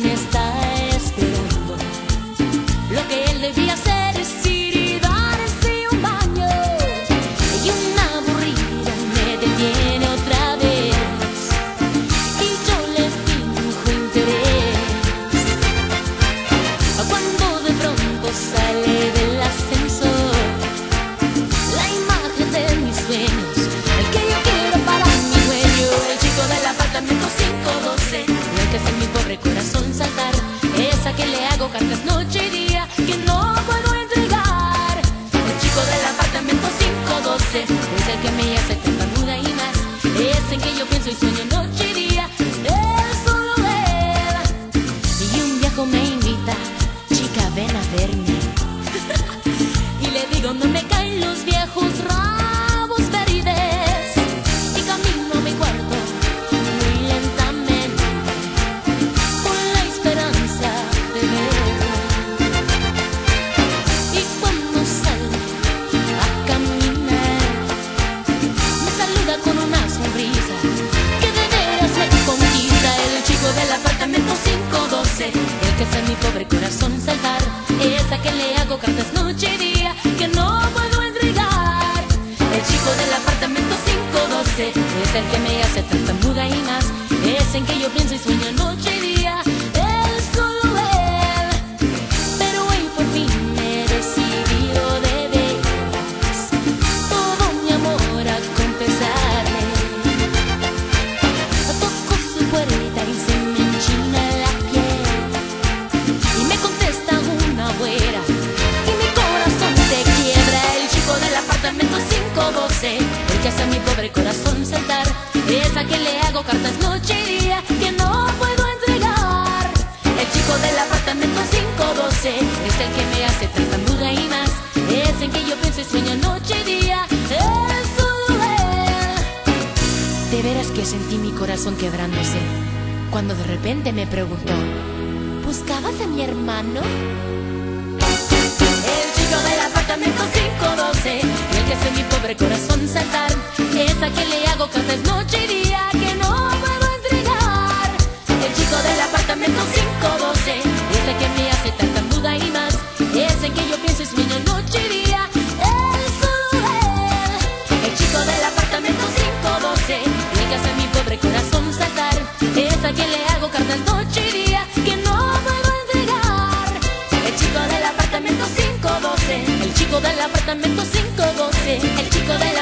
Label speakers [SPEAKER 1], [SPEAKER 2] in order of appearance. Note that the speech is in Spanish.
[SPEAKER 1] que está esperando. Lo que él debía hacer es ir y darse un baño. Y un aburrido me detiene otra vez. Y yo le finjo interés. Cuando de pronto sale cartas noche y día, que no puedo entregar. El chico del apartamento 512, es el que me hace tartamuda y más, es en que yo pienso y sueño noche y día, es solo él. Y un viejo me hace mi pobre corazón saltar, esa que le hago cartas noche y día que no puedo entregar. El chico del apartamento 512 es el que me hace tartamuda y más, es en que yo pienso y sueño noche y día. Apartamento 512 El que hace a mi pobre corazón saltar. Es a quien le hago cartas noche y día Que no puedo entregar. El chico del apartamento 512 Es el que me hace tartamuda y más. Es en que yo pienso y sueño noche y día Es solo él de veras que sentí mi corazón quebrándose cuando de repente me preguntó, ¿buscabas a mi hermano? El chico del apartamento 512, el que hace mi pobre corazón saltar, es a quien le hago cartas noche y día que no puedo entregar. El chico del apartamento 512, es el que me hace tartamuda y más, es en que yo pienso y sueño noche y día. Es él, el chico del apartamento 512, el que hace mi pobre corazón saltar, es a quien le hago cartas noche y día que no puedo entregar. El chico del apartamento 512, el chico del apartamento 512, el chico 512.